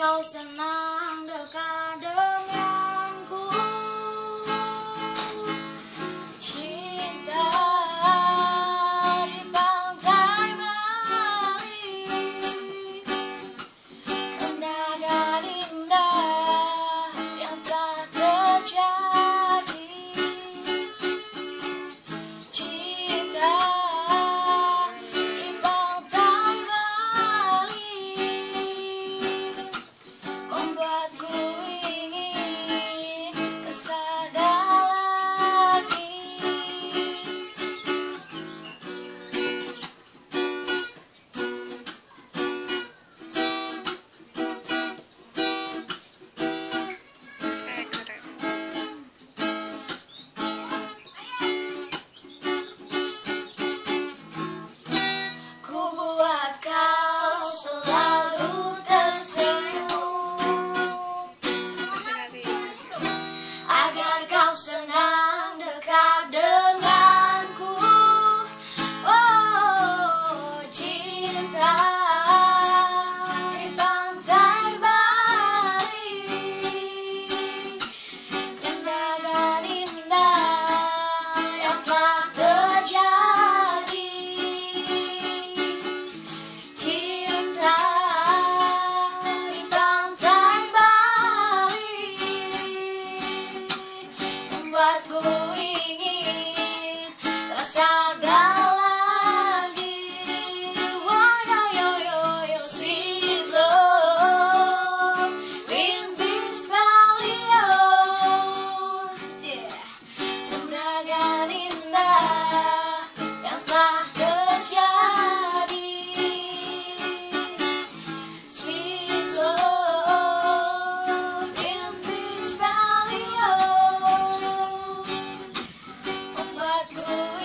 kau senang a tu us.